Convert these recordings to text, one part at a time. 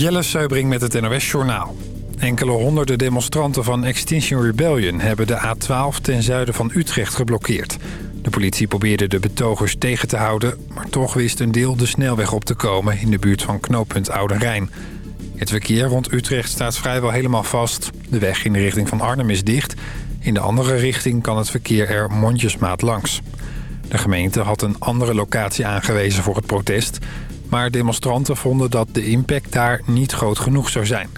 Jelle Seubring met het NOS Journaal. Enkele honderden demonstranten van Extinction Rebellion... hebben de A12 ten zuiden van Utrecht geblokkeerd. De politie probeerde de betogers tegen te houden... maar toch wist een deel de snelweg op te komen... in de buurt van knooppunt Oude Rijn. Het verkeer rond Utrecht staat vrijwel helemaal vast. De weg in de richting van Arnhem is dicht. In de andere richting kan het verkeer er mondjesmaat langs. De gemeente had een andere locatie aangewezen voor het protest... maar demonstranten vonden dat de impact daar niet groot genoeg zou zijn.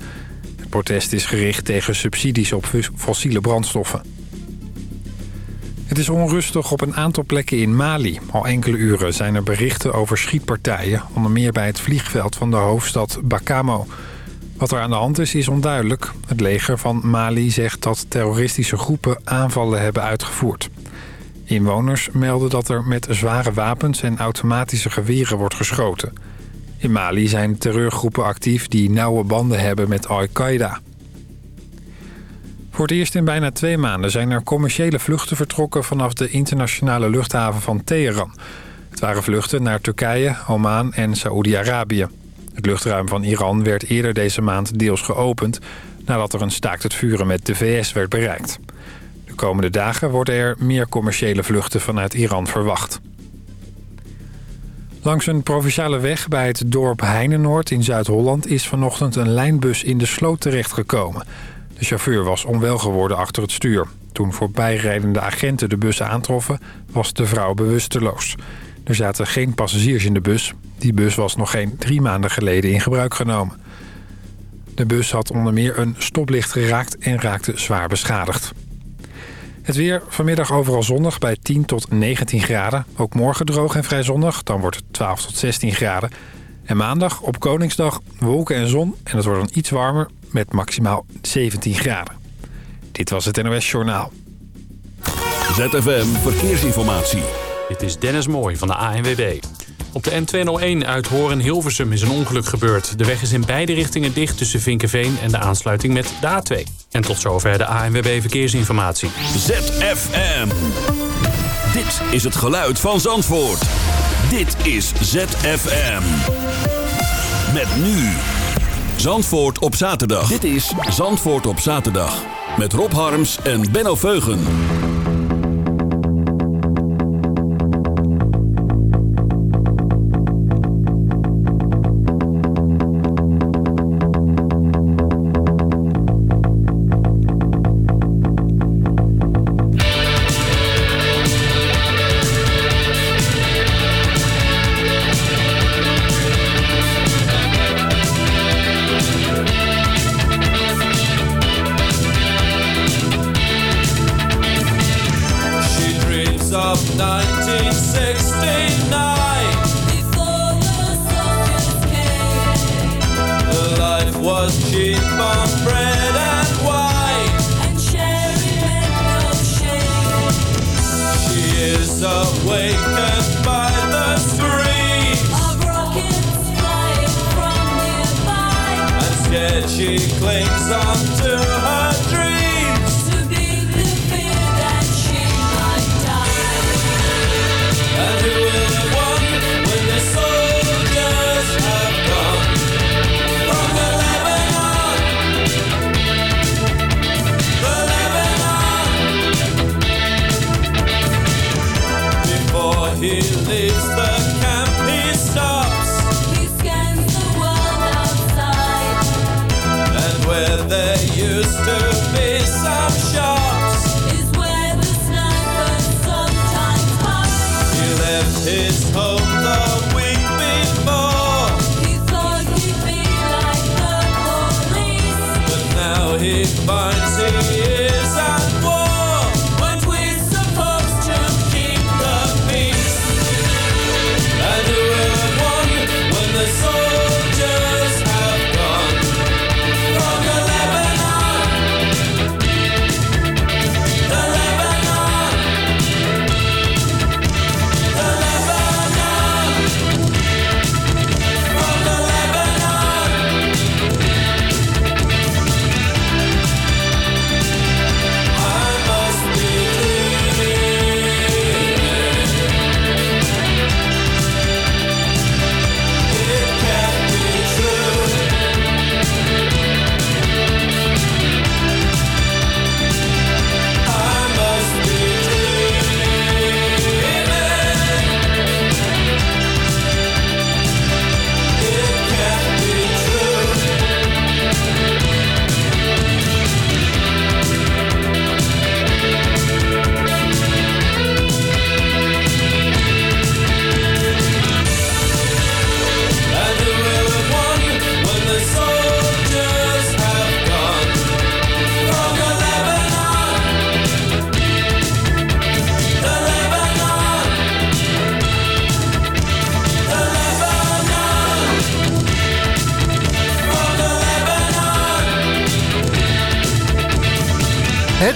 Het protest is gericht tegen subsidies op fossiele brandstoffen. Het is onrustig op een aantal plekken in Mali. Al enkele uren zijn er berichten over schietpartijen... onder meer bij het vliegveld van de hoofdstad Bakamo. Wat er aan de hand is, is onduidelijk. Het leger van Mali zegt dat terroristische groepen aanvallen hebben uitgevoerd. Inwoners melden dat er met zware wapens en automatische geweren wordt geschoten. In Mali zijn terreurgroepen actief die nauwe banden hebben met Al-Qaeda. Voor het eerst in bijna twee maanden zijn er commerciële vluchten vertrokken... vanaf de internationale luchthaven van Teheran. Het waren vluchten naar Turkije, Oman en Saoedi-Arabië. Het luchtruim van Iran werd eerder deze maand deels geopend... nadat er een staakt het vuren met de VS werd bereikt. De komende dagen worden er meer commerciële vluchten vanuit Iran verwacht. Langs een provinciale weg bij het dorp Heinenoord in Zuid-Holland... is vanochtend een lijnbus in de sloot terechtgekomen. De chauffeur was onwel geworden achter het stuur. Toen voorbijrijdende agenten de bus aantroffen, was de vrouw bewusteloos. Er zaten geen passagiers in de bus. Die bus was nog geen drie maanden geleden in gebruik genomen. De bus had onder meer een stoplicht geraakt en raakte zwaar beschadigd. Het weer vanmiddag overal zonnig bij 10 tot 19 graden. Ook morgen droog en vrij zonnig, dan wordt het 12 tot 16 graden. En maandag op Koningsdag wolken en zon en het wordt dan iets warmer met maximaal 17 graden. Dit was het NOS Journaal. ZFM Verkeersinformatie. Dit is Dennis Mooij van de ANWB. Op de N201 uit Horen-Hilversum is een ongeluk gebeurd. De weg is in beide richtingen dicht tussen Vinkenveen en de aansluiting met de A2. En tot zover de ANWB Verkeersinformatie. ZFM. Dit is het geluid van Zandvoort. Dit is ZFM. Met nu. Zandvoort op zaterdag. Dit is Zandvoort op zaterdag. Met Rob Harms en Benno Veugen.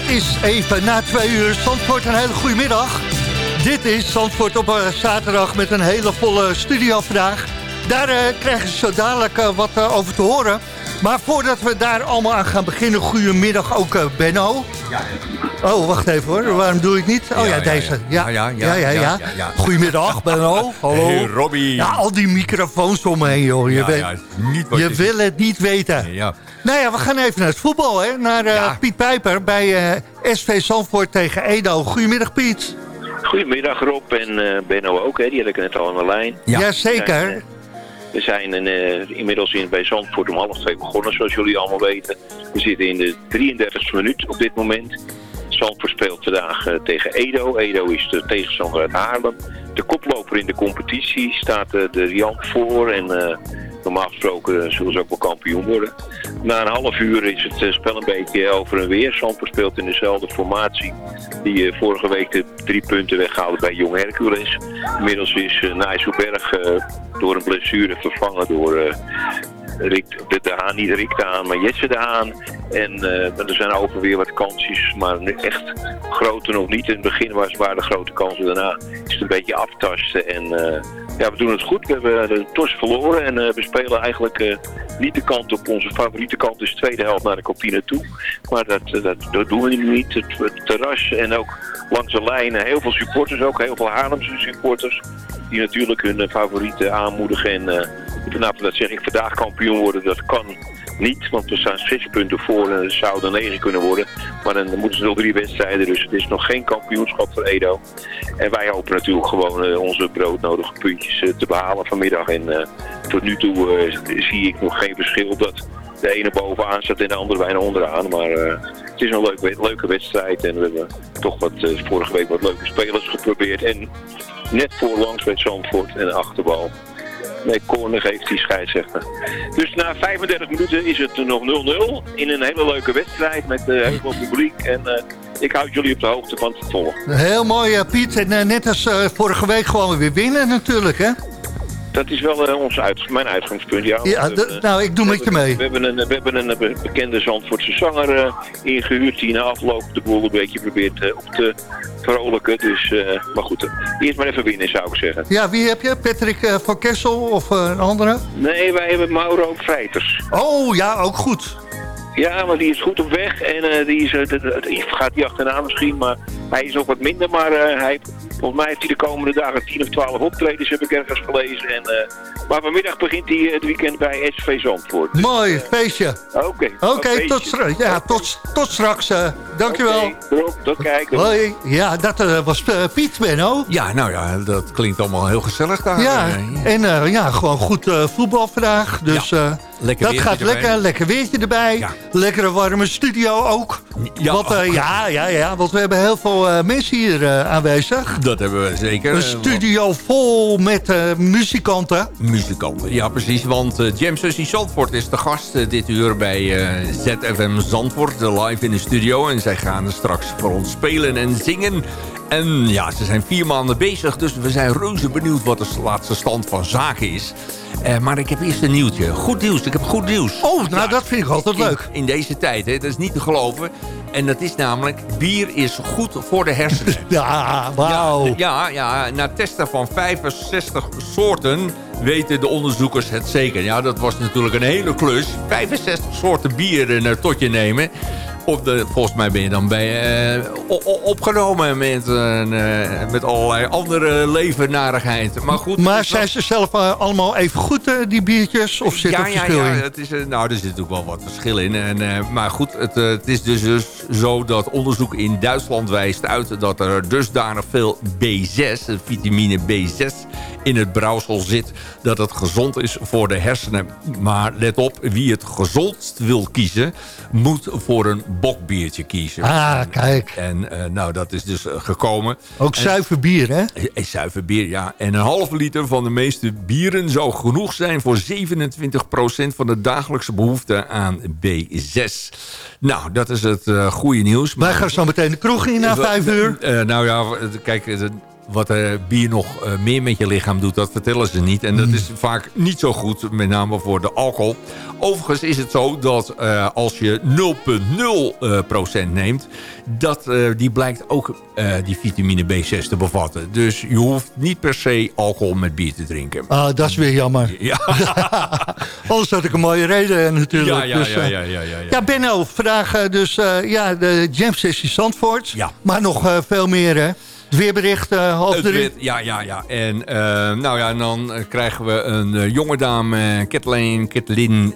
Het is even na twee uur. Zandvoort, een hele goede middag. Dit is Zandvoort op zaterdag met een hele volle studio. Daar uh, krijgen ze zo dadelijk uh, wat over te horen. Maar voordat we daar allemaal aan gaan beginnen, goedemiddag ook Benno. Ja, Oh, wacht even hoor. Waarom doe ik niet? Oh ja, deze. Ja, ja, ja. ja, ja, ja. Goedemiddag, Benno. Hallo. Hey, Robbie. Ja, al die microfoons om me heen, joh. Je, weet, niet je wil het niet weten. Ja. Nou ja, we gaan even naar het voetbal, hè. Naar uh, Piet Pijper bij uh, SV Zandvoort tegen Edo. Goedemiddag, Piet. Goedemiddag, Rob en uh, Benno ook, hè. Die had ik net al aan de lijn. Ja, Jazeker. We zijn uh, inmiddels in, bij Zandvoort om half twee begonnen, zoals jullie allemaal weten. We zitten in de 33e minuut op dit moment. Zandvoort speelt vandaag uh, tegen Edo. Edo is de tegenstander uit Haarlem. De koploper in de competitie staat uh, de Jan voor en uh, normaal gesproken zullen ze ook wel kampioen worden. Na een half uur is het spel een beetje over en weer. Zandvoort speelt in dezelfde formatie die vorige week de drie punten weghaalde bij Jong Hercules. Inmiddels is uh, Nijsselberg door een blessure vervangen door Rick de, Haan, niet Rick de Haan, maar Jesse de Haan. En uh, er zijn over weer wat kansjes, maar echt grote nog niet. In het begin was, waren de grote kansen, daarna is het een beetje aftasten. En uh, ja, we doen het goed. We hebben de tos verloren en we spelen eigenlijk niet de kant op onze favoriete kant, de tweede helft naar de Copine toe. Maar dat, dat, dat doen we nu niet. Het, het, terras en ook langs de lijnen heel veel supporters, ook heel veel Haarlemse supporters. Die natuurlijk hun favorieten aanmoedigen en nou, dat zeg vandaag kampioen worden, dat kan niet, want we staan zes punten voor en het zouden negen kunnen worden. Maar dan moeten ze nog drie wedstrijden, dus het is nog geen kampioenschap voor Edo. En wij hopen natuurlijk gewoon uh, onze broodnodige puntjes uh, te behalen vanmiddag. En uh, tot nu toe zie ik nog geen verschil dat de ene bovenaan staat en de andere bijna onderaan. Maar het is een leuke, leuke wedstrijd en we hebben toch wat, vorige week wat leuke spelers geprobeerd. En net voor langs bij Zandvoort en de achterbal Nee, corner geeft die scheidsrechter. Dus na 35 minuten is het nog 0-0 in een hele leuke wedstrijd met uh, heel veel publiek. En uh, ik houd jullie op de hoogte van het volgen. Heel mooi, uh, Piet. En net als vorige week gewoon weer winnen natuurlijk, hè? Dat is wel uh, ons uit, mijn uitgangspunt. Ja, ja nou, ik doe met je mee. We hebben een, we hebben een bekende Zandvoortse zanger uh, ingehuurd... die na afloop de boel een beetje probeert uh, op te vrolijken. Dus, maar goed, eerst maar even winnen, zou ik zeggen. Ja, wie heb je? Patrick van Kessel of een andere? Nee, wij hebben Mauro Freiters. Oh, ja, ook goed. Ja, maar die is goed op weg en die is, gaat die achterna misschien, maar hij is nog wat minder. Maar hij Volgens mij heeft hij de komende dagen 10 of 12 optredens, heb ik ergens gelezen. En, uh, maar vanmiddag begint hij het weekend bij SV Zandvoort. Dus, Mooi, feestje. Oké. Okay, Oké, tot, ja, tot, tot straks. Uh, dankjewel. Okay, tot kijken. Hoi. Ja, dat uh, was Piet, Benno. Ja, nou ja, dat klinkt allemaal heel gezellig daar. Ja, en ja, gewoon goed voetbal vandaag. Dus ja. Lekker dat gaat lekker, lekker weertje erbij. Ja. Lekkere warme studio ook. Ja, want, uh, ja, ja, ja, want we hebben heel veel uh, mensen hier uh, aanwezig. Dat hebben we zeker. Een studio vol met muzikanten. Muzikanten, ja precies. Want uh, Jam Susie Zandvoort is de gast dit uur bij ZFM Zandvoort. Live in de studio. En zij gaan straks voor ons spelen en zingen. En ja, ze zijn vier maanden bezig. Dus we zijn reuze benieuwd wat de laatste stand van zaken is. Uh, maar ik heb eerst een nieuwtje. Goed nieuws, ik heb goed nieuws. Oh, nou dat vind ik altijd leuk. In deze tijd, hè. dat is niet te geloven. En dat is namelijk, bier is goed voor de hersenen. ja, wauw. Ja, ja, ja, na testen van 65 soorten weten de onderzoekers het zeker. Ja, dat was natuurlijk een hele klus. 65 soorten bier er tot je nemen op de, volgens mij ben je dan bij, uh, opgenomen met, uh, met allerlei andere levennarigheid. Maar goed. Maar zijn ze zelf allemaal even goed, die biertjes? Of zit ja, er verschil ja, ja, in? Het is, nou, er zit natuurlijk wel wat verschil in. En, maar goed, het, het is dus, dus zo dat onderzoek in Duitsland wijst uit... dat er dusdanig veel B6, vitamine B6 in het brouwsel zit... dat het gezond is voor de hersenen. Maar let op, wie het gezondst wil kiezen... moet voor een bokbiertje kiezen. Ah, kijk. En uh, nou, dat is dus uh, gekomen. Ook en, zuiver bier, hè? Eh, zuiver bier, ja. En een halve liter van de meeste bieren zou genoeg zijn... voor 27% van de dagelijkse behoefte aan B6. Nou, dat is het uh, goede nieuws. Wij gaan zo meteen de kroeg in na vijf uur. nou ja, kijk wat uh, bier nog meer met je lichaam doet, dat vertellen ze niet. En dat mm. is vaak niet zo goed, met name voor de alcohol. Overigens is het zo dat als je 0,0% neemt... dat die blijkt ook die vitamine B6 te bevatten. Dus je hoeft niet per se alcohol met bier te drinken. Ah, dat is weer jammer. Ja. Anders had ik een mooie reden natuurlijk. Ja, ja, dus, ja, ja, ja, ja, ja. Benno, vandaag dus ja, de Jam Sessie Zandvoort. Ja. Maar nog veel meer, hè? Het weerbericht uh, half drie. Ja, ja, ja. En, uh, nou ja, en dan uh, krijgen we een uh, jonge dame, Kathleen, Kathleen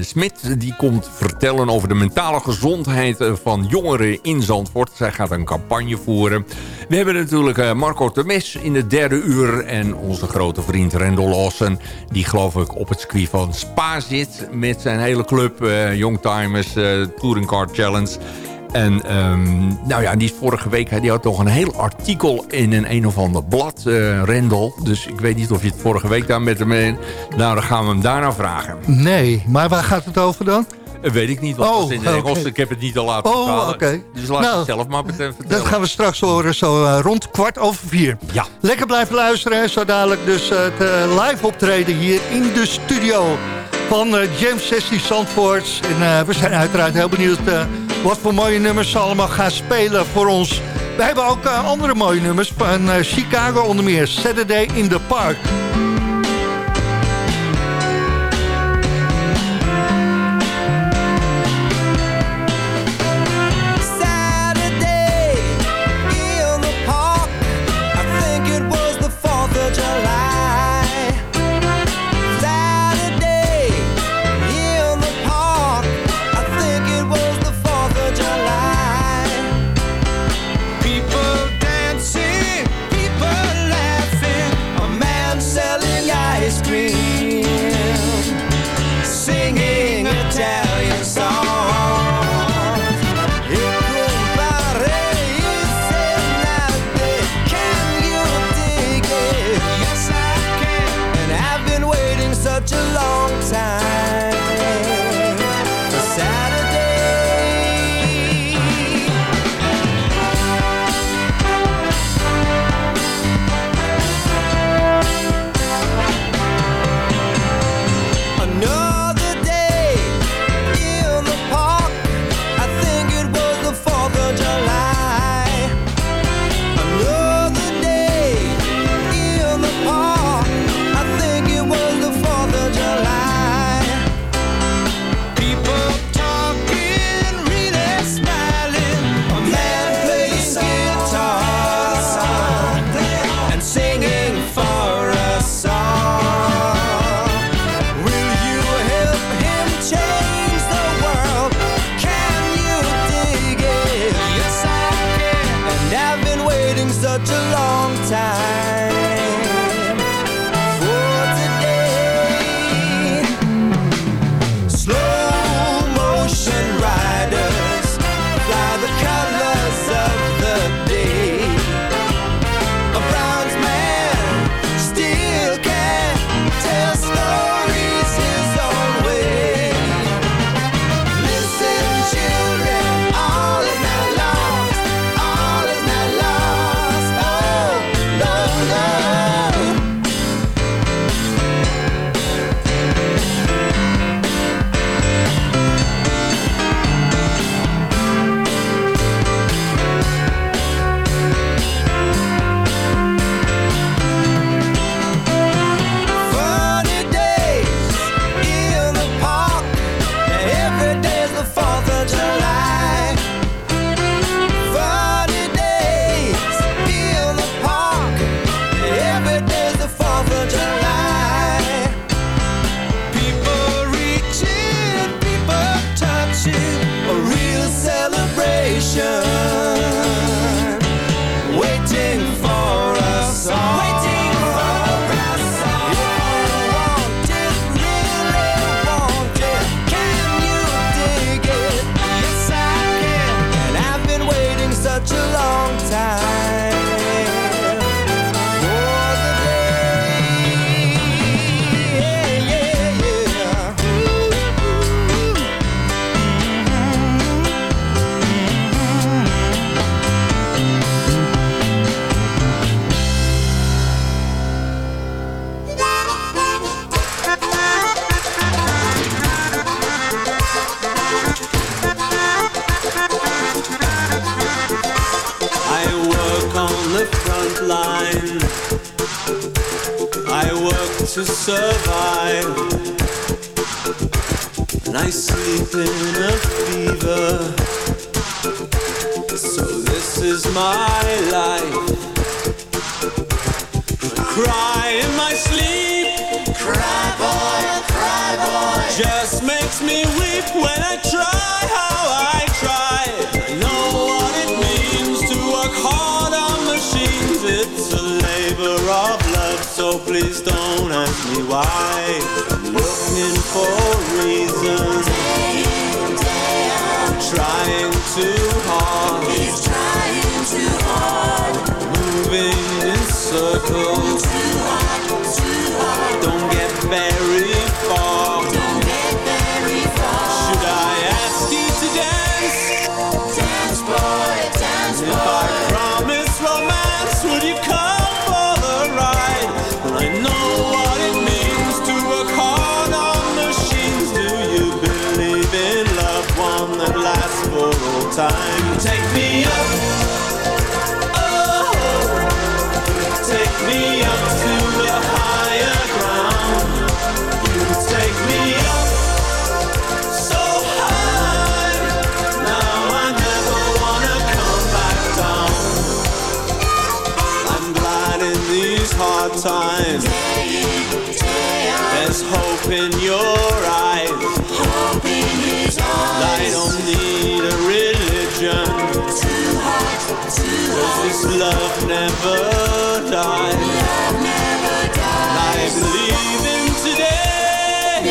Smit. Die komt vertellen over de mentale gezondheid van jongeren in Zandvoort. Zij gaat een campagne voeren. We hebben natuurlijk Marco Temes in het derde uur. En onze grote vriend Rendel Lawson. Die geloof ik op het circuit van Spa zit. Met zijn hele club Youngtimers Touring Car Challenge. En um, nou ja, die is vorige week, die had toch een heel artikel in een een of ander blad, uh, Rendel. Dus ik weet niet of je het vorige week daar met hem... Nou, dan gaan we hem daarna vragen. Nee, maar waar gaat het over dan? Uh, weet ik niet, want oh, in Engels. Okay. Ik heb het niet al laten oh, oké. Okay. Dus laat nou, het zelf maar vertellen. Dat gaan we straks horen, zo uh, rond kwart over vier. Ja. Lekker blijven luisteren, zo dadelijk dus het live optreden hier in de studio van James Sessie Zandvoort. En we zijn uiteraard heel benieuwd wat voor mooie nummers ze allemaal gaan spelen voor ons. We hebben ook uh, andere mooie nummers van uh, Chicago onder meer. Saturday in the Park. To survive. And I sleep in a fever. So this is my life. I cry in my sleep. Cry boy, cry boy. Just makes me weep when I try how I please don't ask me why. I'm looking for reasons. Trying too hard. He's trying too hard. Moving in circles. Too hard, too hard. Don't get very far. Don't get very far. Should I ask you to dance? Dance, boy, dance, boy. If I promise romance, would you come time? Take me this love never dies. I believe in today.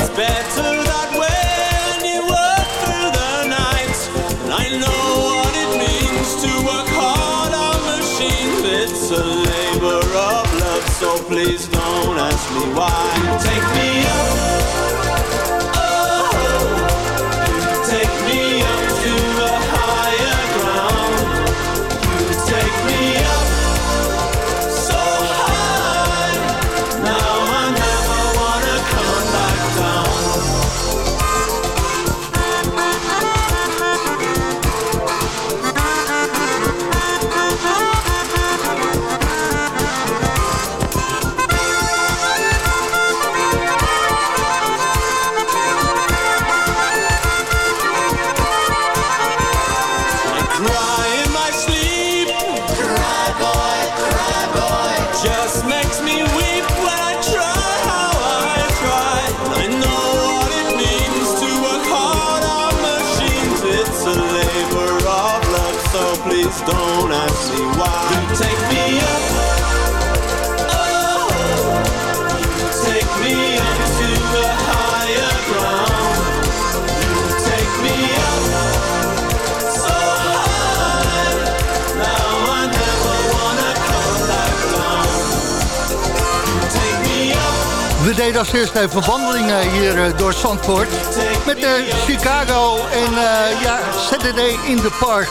It's better that way when you work through the night. And I know what it means to work hard on machines. It's a labor of love, so please don't ask me why. Take me up. Please don't ask me why. You take me up. Deden als eerst even wandelingen hier eh, door Zandvoort. Met de Chicago en eh, ja, Saturday in the Park.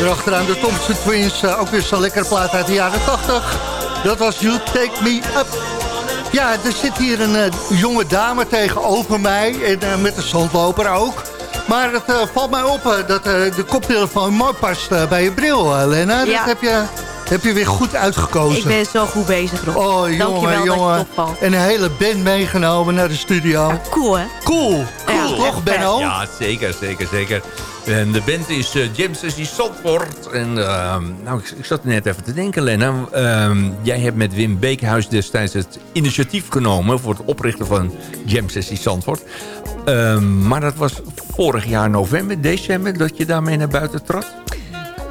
Erachteraan de Thompson Twins. eh, ook weer zo'n lekkere plaat uit de jaren 80. Dat was You Take Me Up. Ja, er zit hier een eh, jonge dame tegenover mij. En eh, met een zandloper ook. Maar het eh, valt mij op eh, dat eh, de koptelefoon mooi past eh, bij je bril, eh, Lena. Dat Ja. heb je, heb je weer goed uitgekozen. Ik ben zo goed bezig, Rob. Oh, Dankjewel jongen, dat je jongen. opvalt. En een hele band meegenomen naar de studio. Cool, hè? Cool, cool Ja, toch, echt Benno? Ja, zeker, zeker, zeker. En de band is uh, James Sessie Zandvoort. En ehm, nou, ik, ik zat net even te denken, Lena. Ehm, jij hebt met Wim Beekhuis destijds het initiatief genomen... voor het oprichten van Jam Sessie Zandvoort. Ehm, maar dat was vorig jaar november, december... dat je daarmee naar buiten trad?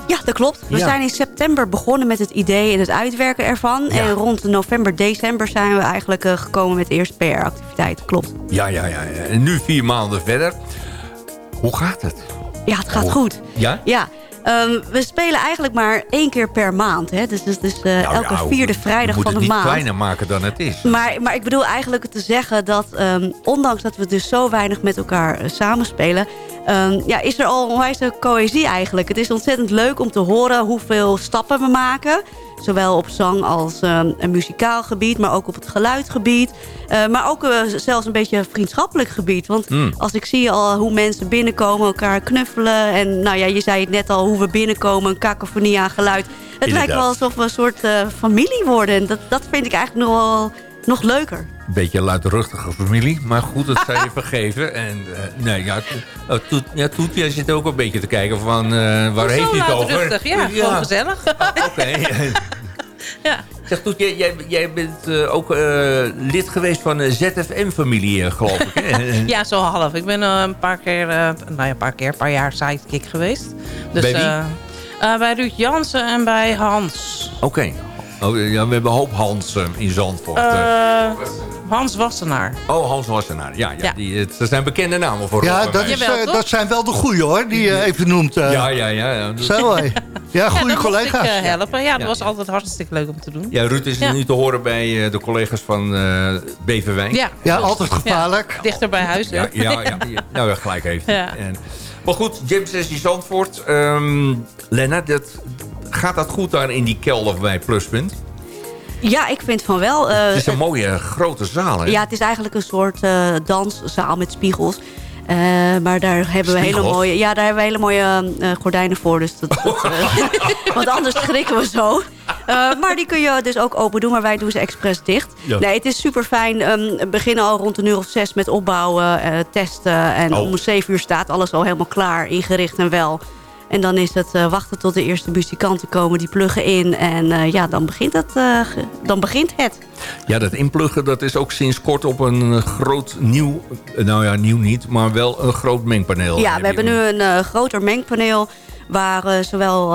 Ja, dat klopt. We Ja. zijn in september begonnen met het idee en het uitwerken ervan. Ja. En rond november, december zijn we eigenlijk eh, gekomen met de eerste PR-activiteit. Klopt. Ja, ja, ja. En nu vier maanden verder. Hoe gaat het? Ja, het gaat Oh. goed. Ja? Ja, ehm, we spelen eigenlijk maar één keer per maand. Hè? Dus, dus, dus eh, Nou, elke vierde je vrijdag moet van de het niet maand. kleiner maken dan het is. Maar, maar ik bedoel eigenlijk te zeggen dat ehm, ondanks dat we dus zo weinig met elkaar eh, samenspelen... ehm, ja, is er al onwijs een cohesie eigenlijk. Het is ontzettend leuk om te horen hoeveel stappen we maken. Zowel op zang als ehm, een muzikaal gebied, maar ook op het geluidgebied. Eh, maar ook eh, zelfs een beetje vriendschappelijk gebied. Want Hmm. als ik zie al hoe mensen binnenkomen, elkaar knuffelen. En nou ja, je zei het net al, hoe we binnenkomen, een kakofonie aan geluid. Het lijkt wel alsof we een soort eh, familie worden. En dat, dat vind ik eigenlijk nog wel nog leuker. Een beetje een luidruchtige familie, maar goed, dat zou je vergeven. En eh, nee, ja, to- ja, Toet, jij zit ook een beetje te kijken van eh, waar heeft hij het over? luidruchtig, ja, gewoon gezellig. Oké. Ja. Zeg Toet, jij, jij, bent eh, ook lid geweest van de ZFM-familie, geloof ik. Hè? Ja, zo half. Ik ben een paar keer, nou ja, een paar keer, een paar jaar sidekick geweest. Dus, Bij wie? bij Ruud Jansen en bij Hans. Oké. Oh, ja, we hebben een hoop Hans eh, in Zandvoort. eh. Eh, Hans Wassenaar. oh, Hans Wassenaar. Ja, ja, ja. Die, het, dat zijn bekende namen voor Ja, dat, is, Jawel, eh, dat zijn wel de goeie hoor, die je even noemt. Ja, ja, ja. ja. Zo. Ja, goede ja, collega's. ik helpen. Ja, dat Ja. was altijd hartstikke leuk om te doen. Ja, Ruud is Ja. nu te horen bij eh, de collega's van eh Beverwijk. Ja, Ja, altijd gevaarlijk. dichter bij huis. Ja, hè? ja, ja, ja. nou ja, gelijk heeft. En, maar goed, James Sessie Zandvoort. Ehm Lennart, dat, gaat dat goed daar in die kelder bij Pluspunt? Ja, ik vind van wel. eh, Het is een mooie grote zaal, hè? Ja, het is eigenlijk een soort eh, danszaal met spiegels. Eh, maar daar hebben we hele mooie, ja, daar hebben we hele mooie eh, gordijnen voor. Dus dat, dat, eh, want anders schrikken we zo. Eh, maar die kun je dus ook open doen, maar wij doen ze expres dicht. Ja. Nee, het is super fijn. we beginnen al rond een uur of zes met opbouwen, eh, testen. En Oh. om zeven uur staat alles al helemaal klaar, ingericht en wel. En dan is het eh, wachten tot de eerste muzikanten komen, die pluggen in. En eh, ja, dan begint, het, eh, dan begint het. Ja, dat inpluggen dat is ook sinds kort op een groot nieuw... Nou ja, nieuw niet, maar wel een groot mengpaneel. Ja, we hebben nu een groter mengpaneel... waar zowel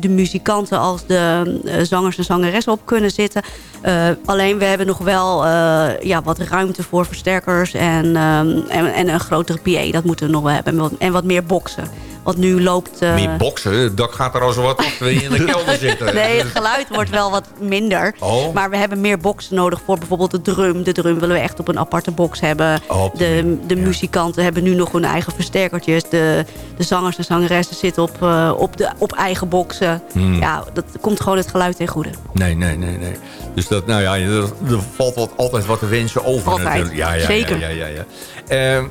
de, muzikanten als de zangers en zangeressen op kunnen zitten. Alleen we hebben nog wel ja, wat ruimte voor versterkers... En, ehm, en, en een grotere PA, dat moeten we nog wel hebben. En wat, en wat meer boksen. Want nu loopt... eh, Meer boksen, het dak gaat er al zo wat op je in de kelder zit. Nee, het geluid wordt wel wat minder. Oh. Maar we hebben meer boxen nodig voor bijvoorbeeld de drum. De drum willen we echt op een aparte box hebben. De, de ja. muzikanten hebben nu nog hun eigen versterkertjes. De, de zangers en zangeressen zitten op, eh, op, de, op eigen boxen. Hmm. Ja, dat komt gewoon het geluid ten goede. Nee, nee, nee, nee. Dus dat, nou ja, er, er valt wat, altijd wat te wensen over Altijd. Ja, ja, Zeker. Ja, ja, ja, ja. Ehm,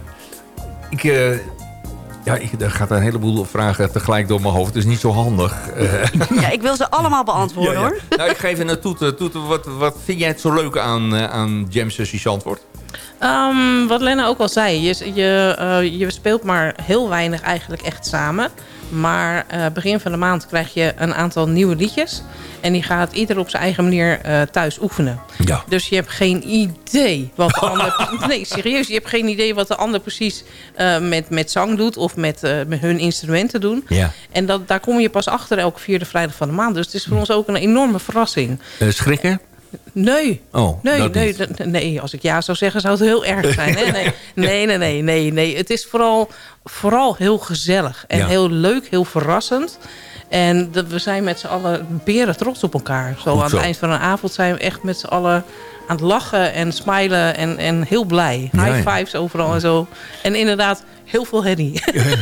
ik, eh, ja, ik, er gaat een heleboel vragen tegelijk door mijn hoofd. Het is niet zo handig. Eh, Ja, ik wil ze allemaal beantwoorden ja, ja. hoor. Nou, ik geef een Toete. Toete, wat, wat vind jij het zo leuk aan, eh, aan Jam Sessie Zandvoort? Ehm, wat Lena ook al zei, je, je, eh, je speelt maar heel weinig eigenlijk echt samen. Maar eh, begin van de maand krijg je een aantal nieuwe liedjes. En die gaat ieder op zijn eigen manier eh, thuis oefenen. Ja. Dus je hebt geen idee wat de ander... Nee, serieus. Je hebt geen idee wat de ander precies eh, met, met zang doet... of met, met hun instrumenten doen. Ja. En dat, daar kom je pas achter elke vierde vrijdag van de maand. Dus het is voor ons ook een enorme verrassing. Schrikken? Nee, Oh, Nee, nee, nee, als ik ja zou zeggen zou het heel erg zijn. Hè? Nee, nee, nee, nee, nee, nee. Het is vooral, vooral heel gezellig en Ja. heel leuk, heel verrassend. En dat, we zijn met z'n allen beren trots op elkaar. Zo aan het eind van een avond zijn we echt met z'n allen aan het lachen en smilen en, en heel blij. Ja, High fives overal en zo. En inderdaad, heel veel herrie.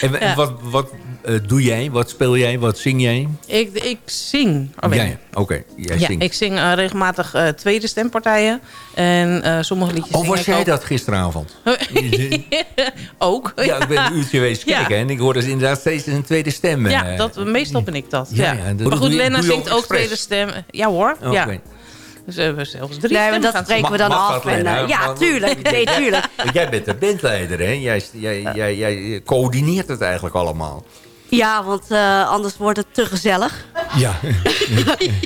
En, en wat, wat eh, doe jij? Wat speel jij? Wat zing jij? ik, ik zing. Oh, Jij? Oké, jij ja, zingt. ik zing eh, regelmatig eh, tweede stempartijen. En eh, sommige liedjes Oh, zing was jij ook. dat gisteravond? ook. Ja, ik ben een uurtje geweest Ja. kijken. En ik hoorde dus inderdaad steeds een tweede stem. Ja, dat, meestal ben ik dat. Ja, Ja, ja, dat maar goed, je- Lena zingt ook tweede stem. Ja hoor, Oké. ja. Dus we hebben zelfs drie Nee, maar dat gaan spreken we dan mag af. En, ja, tuurlijk. Nee, tuurlijk. Jij bent de bandleider, hè? Jij, jij, jij, jij coördineert het eigenlijk allemaal. Ja, want eh, anders wordt het te gezellig. Ja.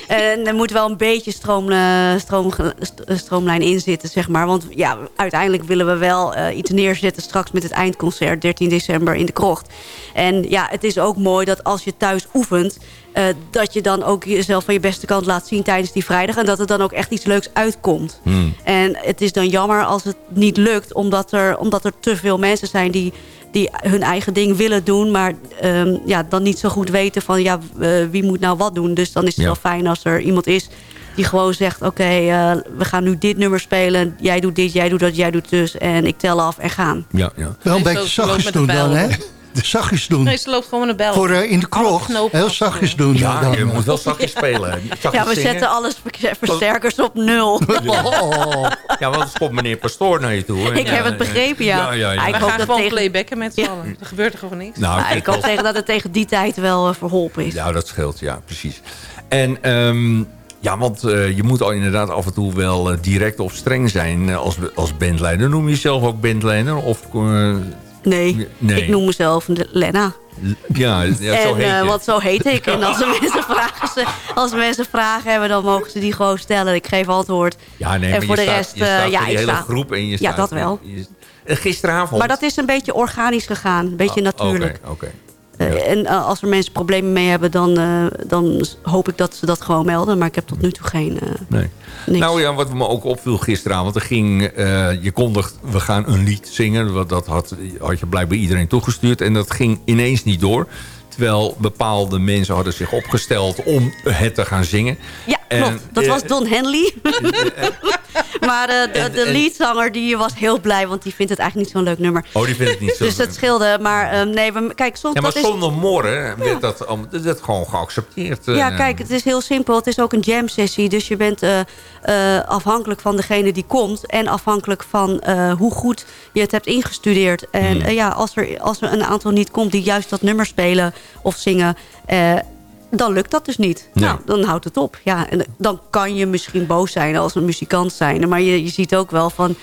En er moet wel een beetje stroom, eh, stroom, st- stroomlijn in zitten, zeg maar. Want ja, uiteindelijk willen we wel eh, iets neerzetten straks met het eindconcert 13 december in de krocht. En ja, het is ook mooi dat als je thuis oefent, dat je dan ook jezelf van je beste kant laat zien tijdens die vrijdag. En dat er dan ook echt iets leuks uitkomt. Hmm. En het is dan jammer als het niet lukt, omdat er, omdat er te veel mensen zijn die die hun eigen ding willen doen... maar ehm, ja, dan niet zo goed weten van ja, eh, wie moet nou wat doen. Dus dan is het Ja. wel fijn als er iemand is die gewoon zegt... oké, eh, we gaan nu dit nummer spelen. Jij doet dit, jij doet dat, jij doet dus. En ik tel af en gaan. Ja, ja. Wel een beetje zachtjes doen dan, hè? Zachtjes doen. Nee, ze loopt gewoon een bel. Voor eh, in de krocht. knopen Heel zachtjes doen. Ja, dan. je moet wel zachtjes spelen. Zachtjes Ja, we zingen. zetten alles ver- versterkers op nul. Oh. Ja, want er komt meneer Pastoor naar je toe. Ik heb het begrepen, ja. Ja, ja, ja. Ik We hoop gaan dat gewoon tegen- playbacken met z'n Ja. allen. Er gebeurt er gewoon niks. Nou, Ja, ik hoop tegen dat het tegen die tijd wel eh, verholpen is. Ja, dat scheelt, ja, precies. En ehm, ja, want eh, je moet al inderdaad af en toe wel direct of streng zijn als, als bandleider. Noem je jezelf ook bandleider? Of, Nee, Nee. ik noem mezelf de- Lena. ja, ja, zo en, heet eh, want zo heet ik. En als mensen vragen, ze, als mensen vragen hebben, dan mogen ze die gewoon stellen. Ik geef antwoord. Ja, nee, en maar voor de staat, rest, je staat eh, ja, hele sta- groep en je Ja, staat- dat wel. je- eh, gisteravond... Maar dat is een beetje organisch gegaan. Een beetje Ah, natuurlijk. Oké, oké. Eh, en eh, als er mensen problemen mee hebben, dan, eh, dan hoop ik dat ze dat gewoon melden. Maar ik heb tot nu toe geen... Nee. Niks. Nou ja, wat me ook opviel gisteravond. Er ging, je kondigt, we gaan een lied zingen. Dat had, had je blijkbaar iedereen toegestuurd. En dat ging ineens niet door. Terwijl bepaalde mensen hadden zich opgesteld om het te gaan zingen. Ja, En, klopt. Dat was Don Henley. maar eh, de, de leadzanger die was heel blij, want die vindt het eigenlijk niet zo'n leuk nummer. Oh, die vindt het niet zo. Dus dat scheelde. Maar eh, nee, we, kijk, soms... ja, maar is, zondagmorgen werd dat, dat gewoon geaccepteerd. eh. ja, kijk, het is heel simpel. Het is ook een jam sessie. Dus je bent afhankelijk van degene die komt. En afhankelijk van hoe goed je het hebt ingestudeerd. En Hmm. ja, als er, als er een aantal niet komt die juist dat nummer spelen of zingen... dan lukt dat dus niet. Nee. Nou, dan houdt het op. Ja, en dan kan je misschien boos zijn als een muzikant zijn. Maar je, je ziet ook wel van...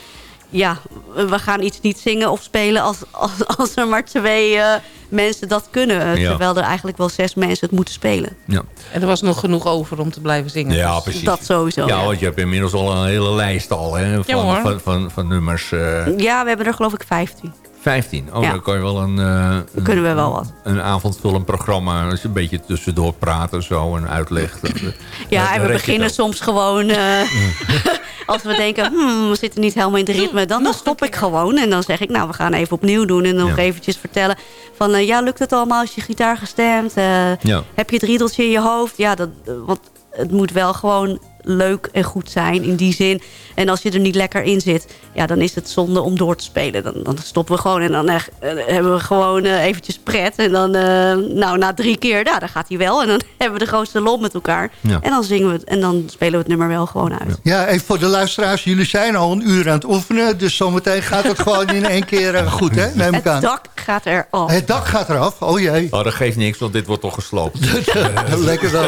Ja, we gaan iets niet zingen of spelen als, als, als er maar twee eh, mensen dat kunnen. Ja. Terwijl er eigenlijk wel zes mensen het moeten spelen. ja. En er was nog genoeg over om te blijven zingen. ja, Dus- precies. Dat sowieso. Ja, Ja, want je hebt inmiddels al een hele lijst al, hè, van, van, van, van nummers. eh, ja, we hebben er geloof ik 15. 15. Oh, Ja. dan kan je wel een... een- kunnen we wel wat. Een avondvullend programma. Dus een beetje tussendoor praten zo en uitleg. Dat, eh, Ja, en we beginnen het soms gewoon... eh, als we denken, hmm, we zitten niet helemaal in de ritme... dan, dan stop ik gewoon en dan zeg ik... nou, we gaan even opnieuw doen en nog Ja. eventjes vertellen... van ja, lukt het allemaal als je gitaar gestemd? Ja. Heb je het riedeltje in je hoofd? Ja, dat, want het moet wel gewoon leuk en goed zijn in die zin. En als je er niet lekker in zit, ja, dan is het zonde om door te spelen. Dan, dan stoppen we gewoon en dan echt, eh, hebben we gewoon eh, eventjes pret. En dan, eh, nou, na drie keer, nou, dan gaat hij wel. En dan hebben we de grootste lol met elkaar. Ja. En dan zingen we het en dan spelen we het nummer wel gewoon uit. Ja, even voor de luisteraars. Jullie zijn al een uur aan het oefenen. Dus zometeen gaat het gewoon in één keer goed, hè? Neem ik Het aan. dak gaat er af. Het dak gaat eraf. Oh jee. Oh, dat geeft niks, want dit wordt toch gesloopt. Lekker dan.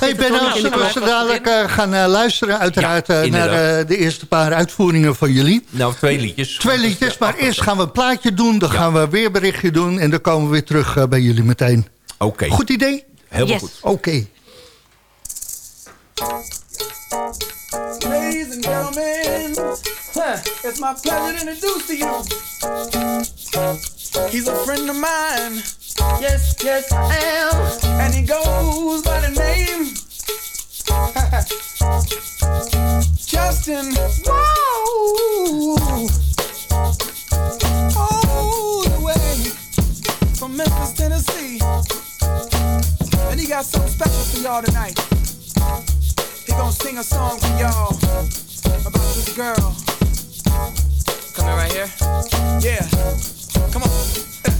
Hey Ben, nou, zullen we zo klas dadelijk eh, gaan eh, luisteren? Uiteraard Ja, eh, naar eh, de eerste paar uitvoeringen van jullie. nou, twee liedjes. Twee liedjes, maar eerst gaan we een plaatje doen. Dan gaan we weer berichtje doen. En dan komen we weer terug bij jullie meteen. Oké, Goed idee? helemaal Yes. goed. Oké. Ladies and gentlemen, it's my pleasure to introduce to you. He's a friend of mine. Yes, yes, I am. And he goes by the name Justin. Whoa! All the way from Memphis, Tennessee. And he got something special for y'all tonight. He gonna sing a song for y'all about this girl. Coming right here? Yeah. Come on.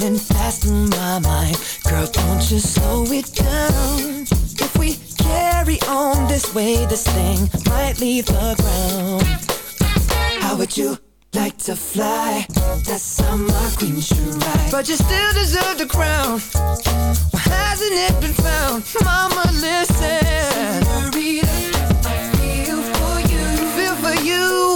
Your fast in my mind. Girl, don't you slow it down. If we carry on this way, this thing might leave the ground. How would you like to fly? That's how my queen should ride. But you still deserve the crown. Well, hasn't it been found? Mama, listen. Senorita, I feel for you. Feel for you.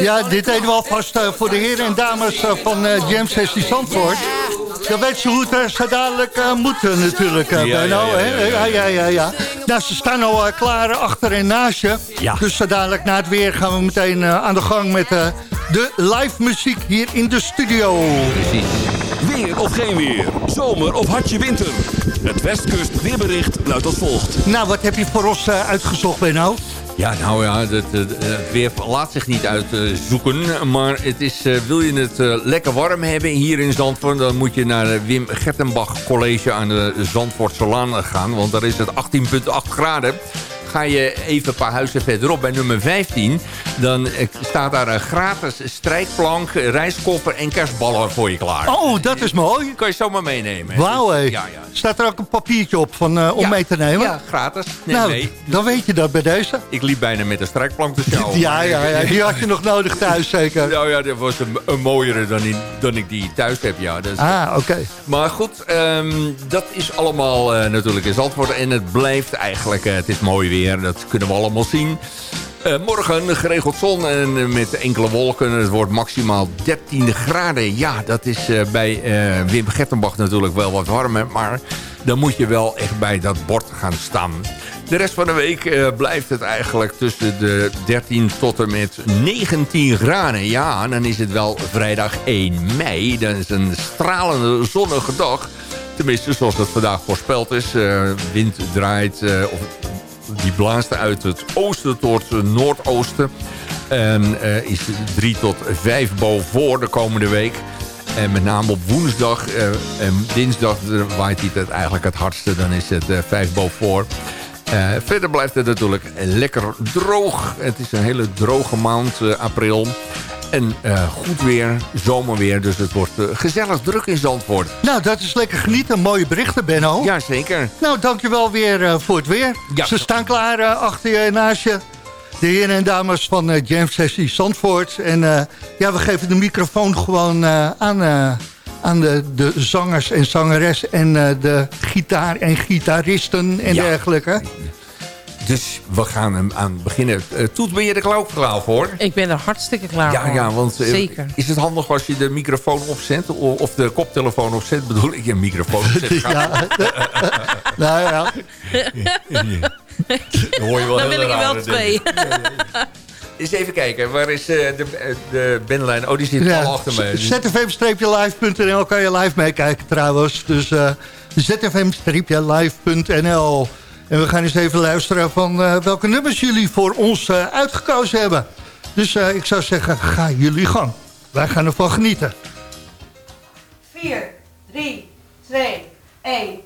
Ja, dit deden we alvast uh, voor de heren en dames uh, van uh, Jam Sessie Zandvoort. Dan weet je hoe het uh, zo dadelijk uh, moet uh, natuurlijk, uh, Ja, ja, ja, hè? ja, ja. ja, ja, ja. Nou, ze staan al uh, klaar achter en naast je. Ja. Dus zo dadelijk na het weer gaan we meteen uh, aan de gang met uh, de live muziek hier in de studio. Precies. Weer of geen weer. Zomer of hartje winter. Het Westkust weerbericht luidt als volgt. Nou, wat heb je voor ons uh, uitgezocht, Benno? Ja, nou ja, het, het, het weer laat zich niet uitzoeken. maar het is, uh, wil je het uh, lekker warm hebben hier in Zandvoort... dan moet je naar de Wim Gertenbach College aan de Zandvoortse Laan gaan. Want daar is het 18,8 graden. Ga je even een paar huizen verderop bij nummer 15... dan uh, staat daar een gratis strijkplank, reiskoffer en kerstballen voor je klaar. Oh, dat is mooi. Kan je zomaar meenemen. Wauw, hé. Ja, ja. Staat er ook een papiertje op van, uh, om Ja. mee te nemen? Ja, gratis. Nee, nou, nee. dan weet je dat bij deze. Ik liep bijna met een strijkplank te sjouwen. Ja, ja, ja, die had je nog nodig thuis zeker. Nou ja, dat was een, een mooiere dan, in, dan ik die thuis heb, ja. Dus, Ah, oké. Maar goed, ehm, dat is allemaal eh, natuurlijk in Zandvoort. En het blijft eigenlijk, eh, het is mooi weer. Dat kunnen we allemaal zien. Eh, morgen geregeld zon en eh, met enkele wolken. Het wordt maximaal 13 graden. Ja, dat is eh, bij eh, Wim Gettenbach natuurlijk wel wat warmer. Maar dan moet je wel echt bij dat bord gaan staan. De rest van de week blijft het eigenlijk tussen de 13 tot en met 19 graden. Ja, dan is het wel vrijdag 1 mei. Dat is een stralende zonnige dag. Tenminste, zoals het vandaag voorspeld is. Wind draait, of die blaast uit het oosten tot het noordoosten. En eh, is 3 tot 5 boven de komende week. En met name op woensdag eh, en dinsdag eh, waait hij het eigenlijk het hardste. Dan is het eh, 5 boven eh, verder blijft het natuurlijk lekker droog. Het is een hele droge maand, eh, april. En eh, goed weer, zomerweer. Dus het wordt eh, gezellig druk in Zandvoort. Nou, dat is lekker genieten. Mooie berichten, Benno. Jazeker. Nou, dankjewel weer uh, voor het weer. Ja. Ze staan klaar achter je en naast je. De heren en dames van uh, Jam Sessie Zandvoort. En ja, we geven de microfoon gewoon aan, aan de, de zangers en zangeres... en de gitaar en gitaristen en Ja. dergelijke. Dus we gaan hem aan beginnen. Uh, Toet, ben je er klaar klaar voor? Ik ben er hartstikke klaar Ja, voor. ja, want eh, Zeker. is het handig als je de microfoon opzet? Of de koptelefoon opzet, bedoel ik. Een microfoon opzet. Ja. nou ja, Dan hoor je wel Dan wil ik er wel twee. Eens even kijken, waar is eh, de, eh, de bandlijn? Oh, die zit al ja. achter me. Dus- zfm-live.nl kan je live meekijken trouwens. Dus uh, zfm-live.nl En we gaan eens even luisteren van uh, welke nummers jullie voor ons uh, uitgekozen hebben. Dus uh, ik zou zeggen, ga jullie gang. Wij gaan ervan genieten. 4, 3, 2, 1.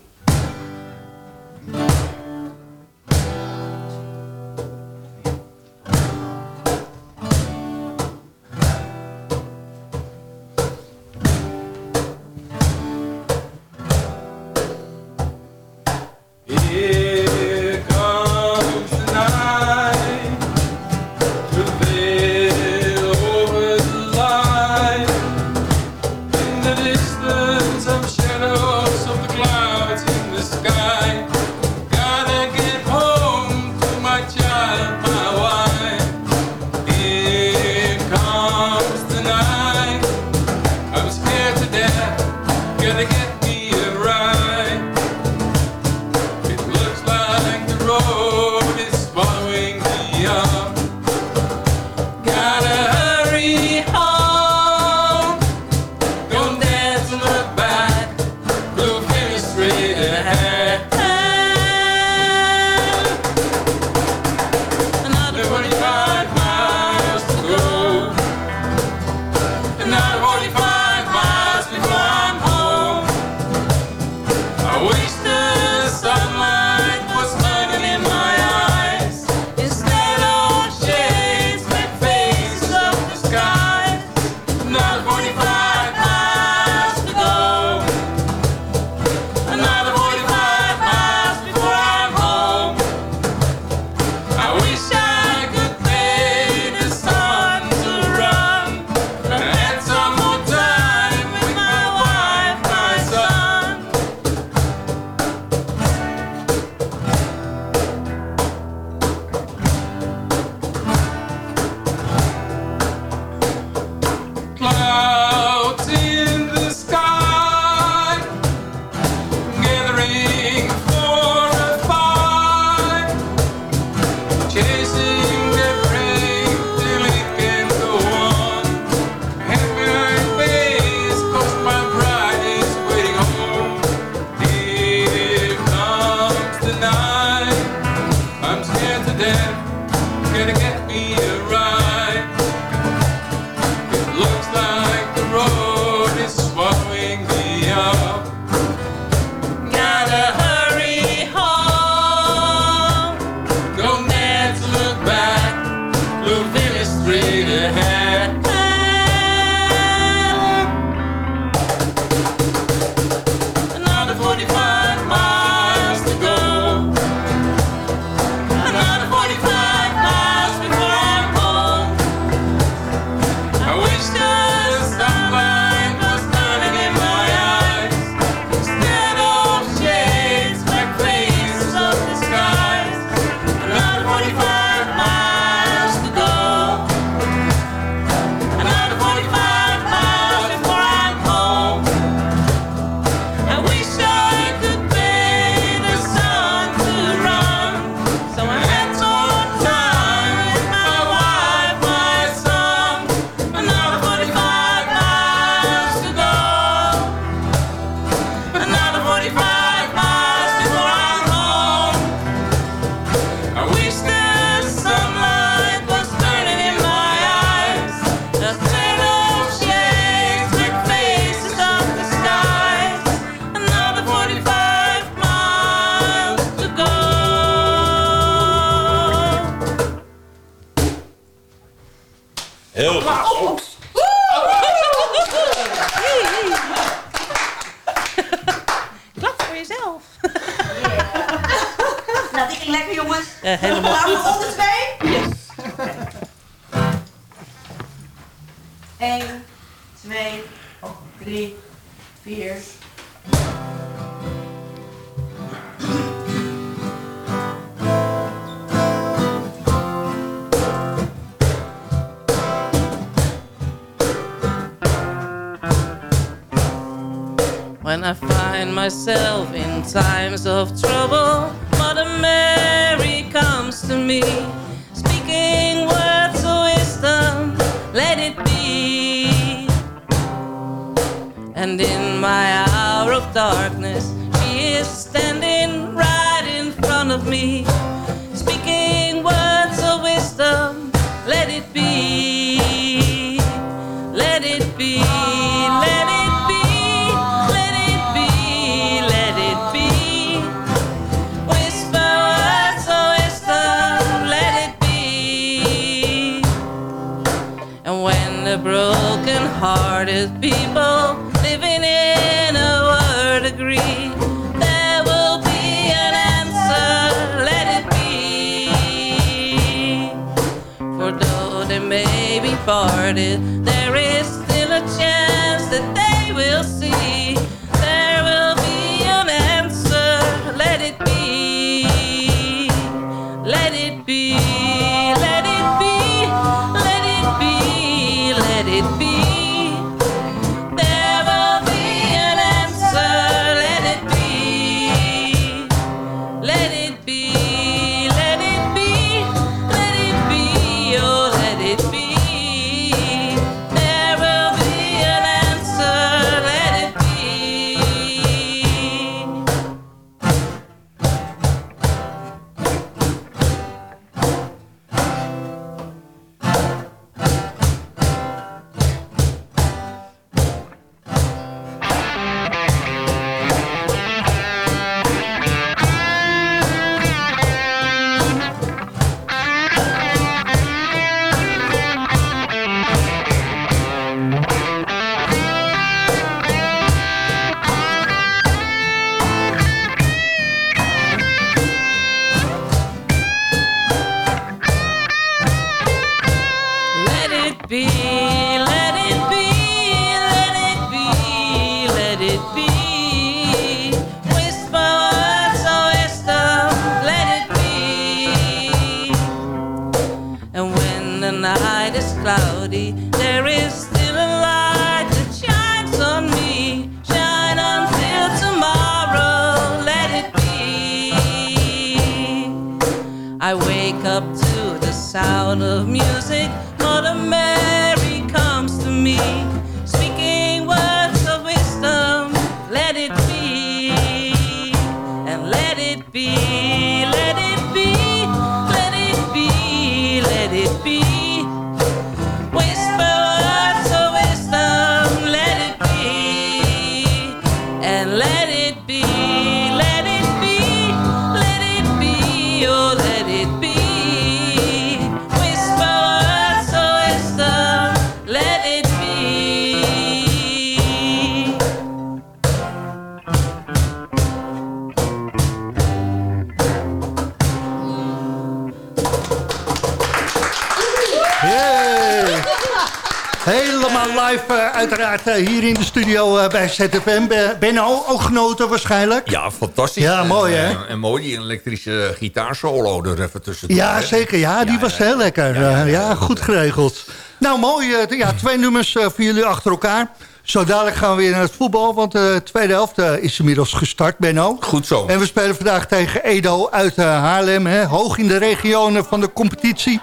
uiteraard eh, hier in de studio eh, bij ZFM. Benno, ook genoten waarschijnlijk. Ja, fantastisch. Ja, mooi hè? Eh, en, mooi die elektrische gitaarsolo er even tussen. Ja, zeker. Ja, die was heel lekker. Ja, goed geregeld. Nou, mooi. Ja, mm. twee nummers voor jullie achter elkaar. Zo dadelijk gaan we weer naar het voetbal, want de tweede helft is inmiddels gestart, Benno. Goed zo. En we spelen vandaag tegen Edo uit Haarlem, hè, hoog in de regionen van de competitie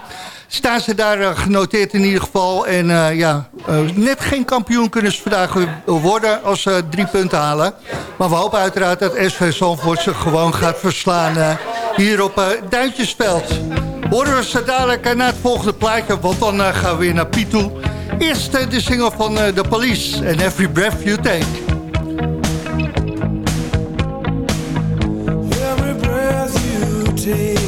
staan ze daar eh, genoteerd in ieder geval. En eh, ja, eh, net geen kampioen kunnen ze vandaag worden als ze drie punten halen. Maar we hopen uiteraard dat SV Zandvoort ze gewoon gaat verslaan hier op Duintjesveld. Horen we ze dadelijk naar het volgende plaatje, want dan gaan we weer naar Piet eerste Eerst de single van The Police en Every Breath You Take. take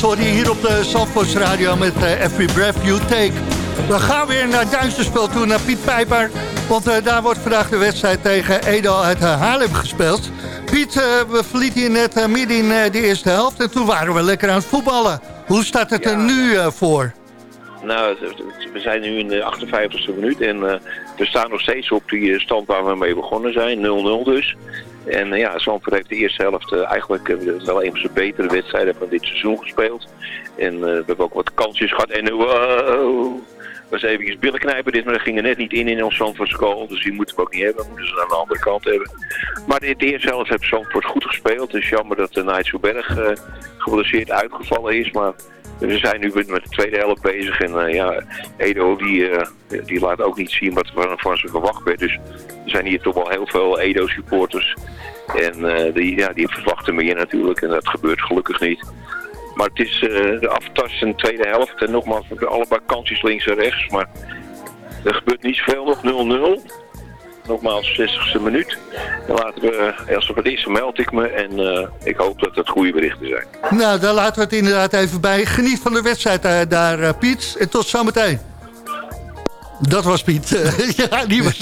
Je hier op de Zandvoorts Radio met eh, Every Breath You Take. We gaan weer naar Duinsterspel toe, naar Piet Pijper. Want eh, daar wordt vandaag de wedstrijd tegen Edo uit eh, Haarlem gespeeld. Piet, we verlieten je net midden in de eerste helft en toen waren we lekker aan het voetballen. Hoe staat het er nu voor? Nou, het- het- we zijn nu in de 58e minuut en we staan nog steeds op die stand waar we mee begonnen zijn, 0-0 dus. En eh, ja, Zandvoort heeft de eerste helft eh, eigenlijk wel een van zijn betere wedstrijden van dit seizoen gespeeld. En eh, we hebben ook wat kansjes gehad en wow, was eventjes billen knijpen dit, maar dat ging er net niet in in ons Zandvoortse goal. Dus die moeten we ook niet hebben, moeten ze aan de andere kant hebben. Maar de, de eerste helft heeft Zandvoort goed gespeeld. Het is jammer dat de Nijtsoeberg uh, geblesseerd uitgevallen is, maar... We zijn nu met de tweede helft bezig en uh, ja, Edo die, uh, die laat ook niet zien wat er van ze verwacht werd. Dus er zijn hier toch wel heel veel Edo supporters en uh, die, ja, die verwachten meer natuurlijk en dat gebeurt gelukkig niet. Maar het is de aftastende tweede helft en nogmaals allebei kansjes links en rechts, maar er gebeurt niet zoveel nog 0-0 nogmaals 60ste minuut. Dan laten we, als het eerste meld ik me en uh, ik hoop dat het goede berichten zijn. Nou, daar laten we het inderdaad even bij. Geniet van de wedstrijd uh, daar, uh, Piet. En tot zometeen. Dat was Piet. ja, die, was,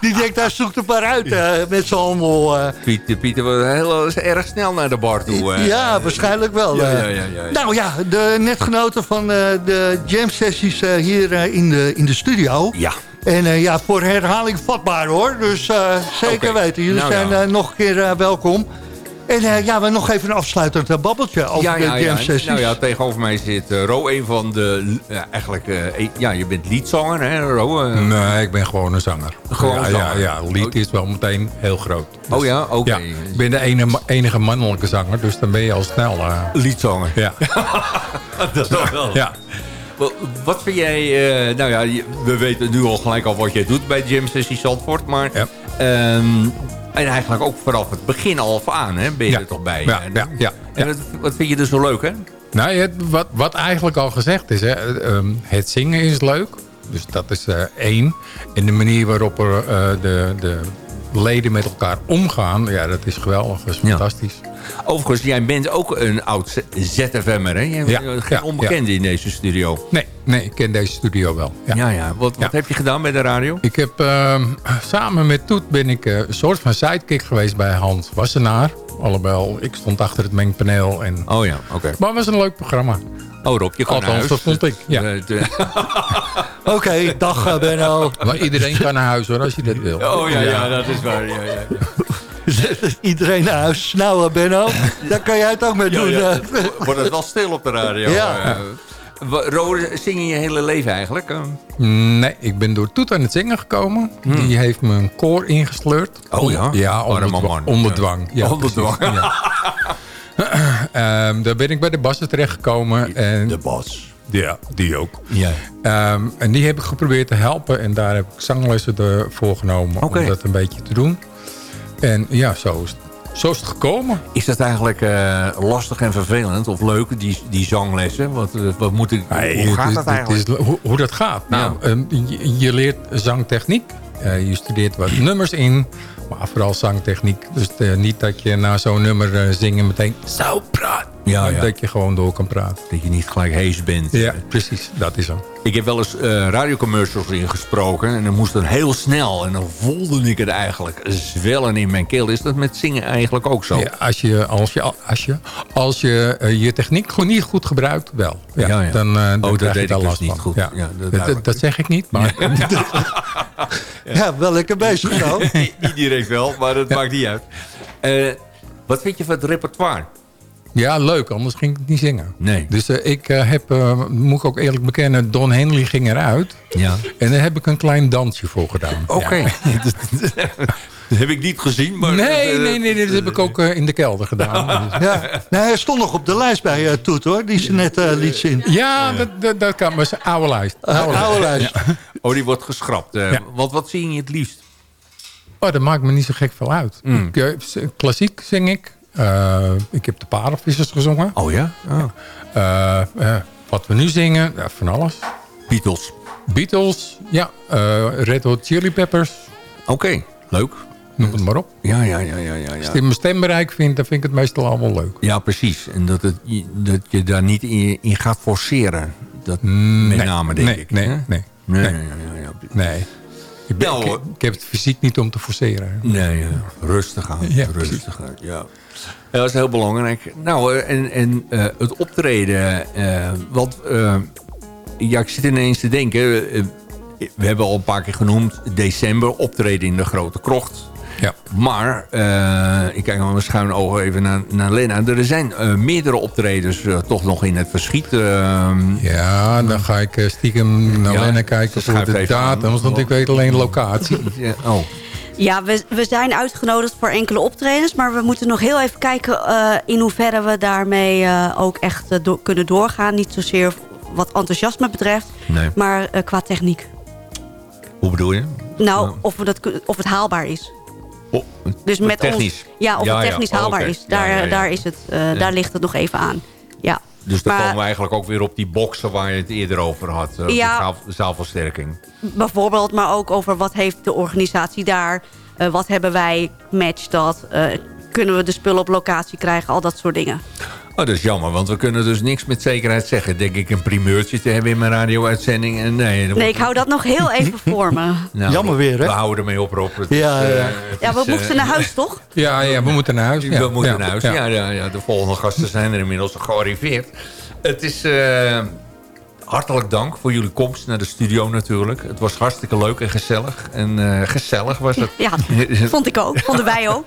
die denkt, daar zoekt het maar uit met zijn handel. Piet, Piet was heel erg snel naar de bar toe. ja, waarschijnlijk wel. Ja, ja, ja, nou ja, de netgenoten van de jam sessies hier in, de, in de studio. Ja. En uh, ja, voor herhaling vatbaar hoor. Dus uh, zeker okay. weten. Jullie nou, zijn uh, nog een keer welkom. En ja, we nog even een afsluitend babbeltje over ja, ja, de jam sessies. Ja. Nou ja, tegenover mij zit Ro, een van de... eigenlijk, ja, je bent liedzanger hè, Ro? nee, ik ben gewoon een zanger. Gewoon ja, zanger. Ja, ja, lied is wel meteen heel groot. Dus, oh ja, oké. Okay. Ja, ik ben de enige, enige mannelijke zanger, dus dan ben je al snel... liedzanger. Ja. Dat is wel. Ja. Wat vind jij, uh, nou ja, we weten nu al gelijk al wat jij doet bij Jam Sessie Zandvoort, maar... Ja. Um, en eigenlijk ook vanaf het begin al af aan, hè, ben je ja. er toch bij? Ja, ja, ja. En wat, wat, vind je er zo leuk, hè? Nou, het, wat, wat eigenlijk al gezegd is, hè, um, het zingen is leuk. Dus dat is uh, één. En de manier waarop er uh, de, de leden met elkaar omgaan, ja, dat is geweldig. Dat is fantastisch. Overigens, jij bent ook een oud ZFM'er, hè? Je ja, bent geen ja, onbekende in deze studio. Nee, nee, ik ken deze studio wel. Ja, ja. ja. Wat, wat heb je gedaan bij de radio? Ik heb uh, samen met Toet ben ik uh, een soort van sidekick geweest bij Hans Wassenaar. Alhoewel, ik stond achter het mengpaneel. En... Oh ja, oké. Okay. Maar het was een leuk programma. Oh Rob, je kan Althans, naar huis. dat vond ik. Ja. Oké, okay, dag uh, Benno. Maar iedereen kan naar huis hoor, als je dat wil. Oh ja, ja, ja dat is waar. Ja, ja, ja. Iedereen naar huis. Nou, Benno, daar kan jij het ook mee doen. Ja, ja. Wordt het wel stil op de radio. Ja. Rode, zing je je hele leven eigenlijk? Nee, ik ben door Toet aan het zingen gekomen. Hmm. Die heeft me een koor ingesleurd. Oh ja? Ja, onder, dwang. onder dwang. Ja, onder dwang. Ja. um, daar ben ik bij de bassen terechtgekomen. En, de bas. Ja, die ook. Ja. Um, en die heb ik geprobeerd te helpen. En daar heb ik zanglessen ervoor genomen okay. om dat een beetje te doen. En ja, zo is het, zo is het gekomen. Is dat eigenlijk uh, lastig en vervelend of leuk, die, die zanglessen? Wat, wat moet ik, nee, hoe gaat dat eigenlijk? Is, hoe, hoe, dat gaat? Nou, ja. um, je, je, leert zangtechniek. Uh, je studeert wat nummers in. Maar vooral zangtechniek. Dus uh, niet dat je na zo'n nummer zingen meteen zo praat. Ja, ja. Dat je gewoon door kan praten. Dat je niet gelijk hees bent. Ja, precies. Dat is zo. Ik heb wel eens uh, radiocommercials ingesproken. En dan moest het heel snel. En dan voelde ik het eigenlijk zwellen in mijn keel. Is dat met zingen eigenlijk ook zo? Ja, als je als je, als je, als je, uh, je techniek gewoon niet goed gebruikt, wel. Ja, ja, ja. Dan, uh, dan oh, krijg dat je daar last niet van. goed. Ja. Ja, dat, dat, dat, zeg ik niet. Maar ja, wel lekker bezig zo. Iedereen wel, maar dat maakt niet uit. Uh, wat vind je van het repertoire? Ja, leuk. Anders ging ik het niet zingen. Nee. Dus uh, ik uh, heb, uh, moet ik ook eerlijk bekennen, Don Henley ging eruit. Ja. En daar heb ik een klein dansje voor gedaan. Oké. Okay. Ja. dat heb ik niet gezien, maar... Nee, nee, nee, dat heb ik ook in de kelder gedaan. ja. Nee, hij stond nog op de lijst bij Toet, hoor. Die ze net liet zien. Ja, dat, dat, dat kan. Maar zijn oude lijst. Oude, oude lijst. Ja. Oh, die wordt geschrapt. Ja. Wat, wat zing je het liefst? Oh, dat maakt me niet zo gek veel uit. Mm. Ik, klassiek zing ik. Uh, ik heb de Paardenvissers gezongen. Oh ja? Oh. Uh, uh, wat we nu zingen, van alles. Beatles. Beatles, ja. Red Hot Chili Peppers. Oké, okay, leuk. noem het maar op. Ja, ja, ja, ja, ja. Als je mijn stembereik vindt, dan vind ik het meestal allemaal leuk. Ja, precies. En dat, het, dat je daar niet in, in gaat forceren. Dat met nee, name, denk nee, ik. nee, nee, Nee, nee. ja, ja, ja. Nee. Ik, ben- Nou, ik, ik heb het fysiek niet om te forceren. Nee, rustig aan. Ja, rustig aan, ja. Ja, Dat is heel belangrijk. Nou, eh, en, en eh, het optreden. want eh, ja, ik zit ineens te denken. we hebben al een paar keer genoemd. December optreden in de Grote Krocht. Ja. Maar, ik kijk met mijn schuine ogen even naar, naar Lena. Er zijn meerdere optredens toch nog in het verschiet. eh, Ja, dan ga ik stiekem naar Ja, Lena kijken voor de even aan. datum. Want ik weet alleen de locatie. ja, oh, Ja, we, we zijn uitgenodigd voor enkele optredens. Maar we moeten nog heel even kijken eh, in hoeverre we daarmee eh, ook echt eh, do- kunnen doorgaan. Niet zozeer wat enthousiasme betreft, nee. maar qua techniek. Hoe bedoel je? Nou, of, we dat, of het haalbaar is. Oh, Dus met technisch. Ons, ja, of Ja, het ja. technisch Oh, haalbaar is. Daar, Ja, daar, is het, daar ligt het nog even aan. Ja. Dus dan Maar- komen we eigenlijk ook weer op die boksen waar je het eerder over had. eh, Ja. de zaalversterking. Bijvoorbeeld, maar ook over wat heeft de organisatie daar. eh, wat hebben wij, match dat. eh, kunnen we de spullen op locatie krijgen, al dat soort dingen. Oh, dat is jammer, want we kunnen dus niks met zekerheid zeggen. Denk ik een primeurtje te hebben in mijn radio-uitzending. En nee, Nee, ik hou dat nog heel even voor me. Nou, Jammer weer, hè? We houden ermee op, Rob. Het Ja, is, eh, ja. Ja, we is, moesten eh, naar huis, toch? Ja, ja, we moeten naar huis. Ja, we moeten ja, naar huis. ja. Ja. Ja, ja, de volgende gasten zijn er inmiddels al gearriveerd. Het is... eh, hartelijk dank voor jullie komst naar de studio natuurlijk. Het was hartstikke leuk en gezellig. En eh, gezellig was het. Ja, vond ik ook. Vonden wij ook.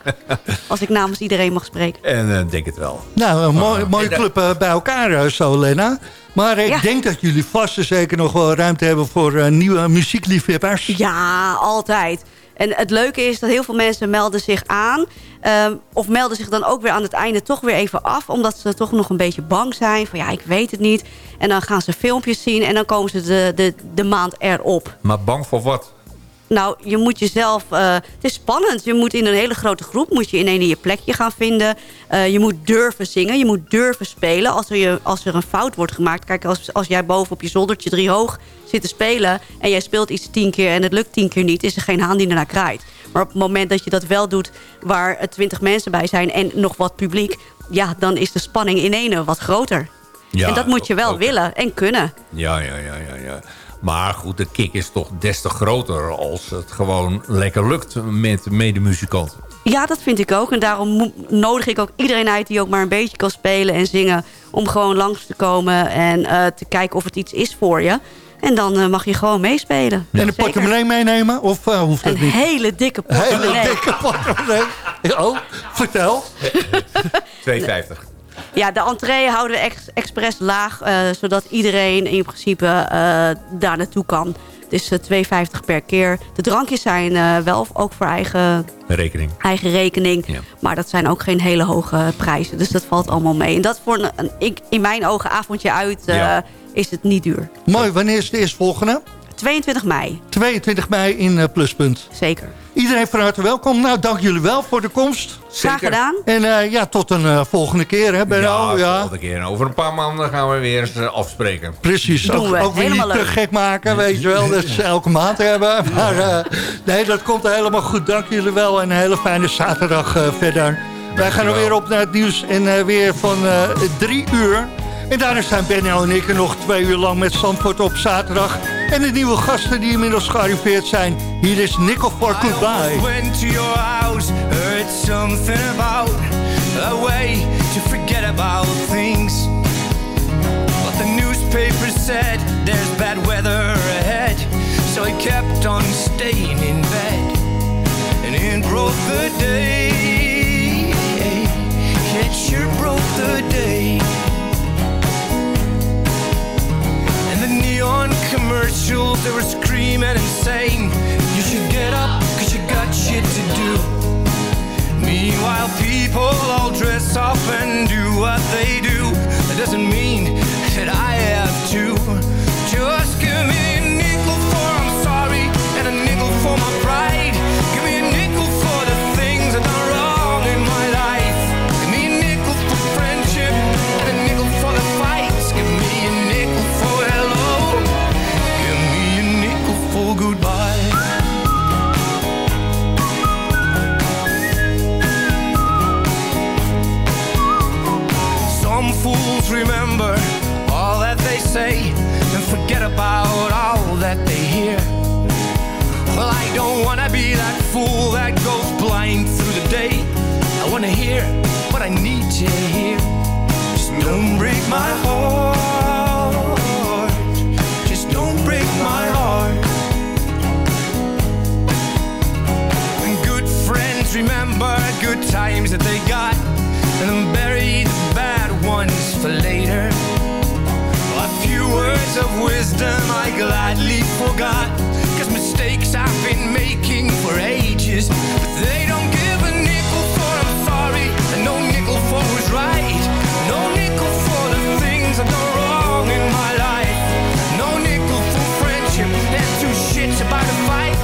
Als ik namens iedereen mag spreken. En eh, denk het wel. Nou, een mooi, mooie en, eh, club bij elkaar zo, Lena. Maar ik Ja. denk dat jullie vast en zeker nog wel ruimte hebben... voor eh, nieuwe muziekliefhebbers. Ja, altijd. En het leuke is dat heel veel mensen melden zich aan. ehm, of melden zich dan ook weer aan het einde toch weer even af. Omdat ze toch nog een beetje bang zijn. Van ja, ik weet het niet. En dan gaan ze filmpjes zien. En dan komen ze de, de, de maand erop. Maar bang voor wat? Nou, je moet jezelf... eh, het is spannend. Je moet in een hele grote groep... moet je in een je plekje gaan vinden. Eh, je moet durven zingen. Je moet durven spelen. Als er, je, als er een fout wordt gemaakt... Kijk, als, als jij boven op je zoldertje drie hoog zit te spelen... en jij speelt iets tien keer en het lukt tien keer niet... is er geen haan die ernaar kraait. Maar op het moment dat je dat wel doet... waar twintig mensen bij zijn en nog wat publiek... ja, dan is de spanning in ene wat groter. Ja, en dat moet je wel willen en kunnen. Ja, ja, ja, ja, ja. Maar goed, de kick is toch des te groter als het gewoon lekker lukt met medemuzikanten. Ja, dat vind ik ook. En daarom nodig ik ook iedereen uit die ook maar een beetje kan spelen en zingen. Om gewoon langs te komen en eh, te kijken of het iets is voor je. En dan eh, mag je gewoon meespelen. En een portemonnee meenemen? Of eh, hoeft dat Een niet? hele dikke Hele portemonnee. dikke portemonnee. Oh, vertel. 2,50. Ja, de entree houden we ex expres laag. eh, zodat iedereen in principe eh, daar naartoe kan. Het is eh, 2,50 per keer. De drankjes zijn eh, wel ook voor eigen, Rekening. eigen rekening. Ja. Maar dat zijn ook geen hele hoge prijzen. Dus dat valt allemaal mee. En dat voor een, een- ik, in mijn ogen avondje uit eh, Ja. is het niet duur. Mooi, wanneer is de eerstvolgende? 22 mei, 22 mei in eh, Pluspunt. zeker. Iedereen van harte welkom. Nou, dank jullie wel voor de komst. Graag gedaan. En eh, ja, tot een eh, volgende keer, hè, Benno? ja, Ja, volgende keer. En Over een paar maanden gaan we weer eens afspreken. Precies, Doen ook, we. ook weer niet Helemaal te leuk. gek maken, weet je wel. Dat ze elke maand hebben. Maar eh, nee, dat komt helemaal goed. Dank jullie wel en een hele fijne zaterdag verder. Wij gaan er weer op naar het nieuws en eh, weer van eh, drie uur. En daarna zijn Benno en ik er nog twee uur lang met Zandvoort op zaterdag. En de nieuwe gasten die inmiddels gearriveerd zijn. Hier is Nickel for Goodbye. went to your house, heard something about a way to forget about things. But the newspaper said there's bad weather ahead, so I kept on staying in bed. And it broke the day. It sure broke the day. Neon commercials, they were screaming and saying, You should get up, cause you got shit to do. Meanwhile, people all dress up and do what they do. That doesn't mean that I have to. Just give me a nickel for I'm sorry, and a nickel for my pride. Blind through the day. I wanna hear what I need to hear. Just don't break my heart. Just don't break my heart. And good friends remember good times that they got and then bury the bad ones for later. A few words of wisdom I gladly forgot. Mistakes I've been making for ages. But they don't give a nickel for I'm sorry, and no nickel for who's right. No nickel for the things I've done wrong in my life. No nickel for friendship, and two shits about a fight.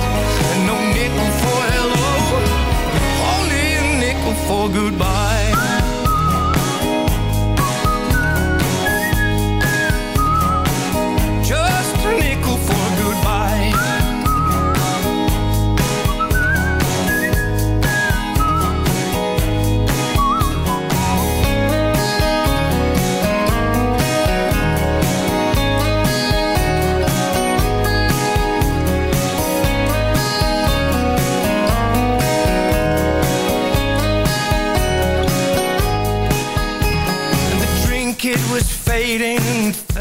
And no nickel for hello, only a nickel for goodbye.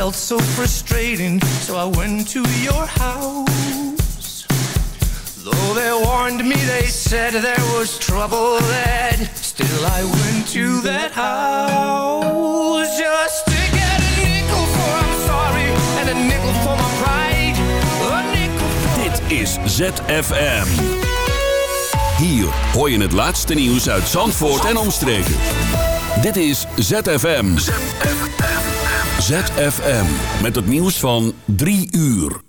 Felt so frustrating. So I went to your house. Though they warned me, they said there was trouble ahead. Still, I went to that house just to get a nickel for I'm sorry and a nickel for my pride. A nickel for Dit is ZFM. Hier hoor je het laatste nieuws uit Zandvoort en omstreken. Dit is ZFM. ZFM. Met het nieuws van 3 uur.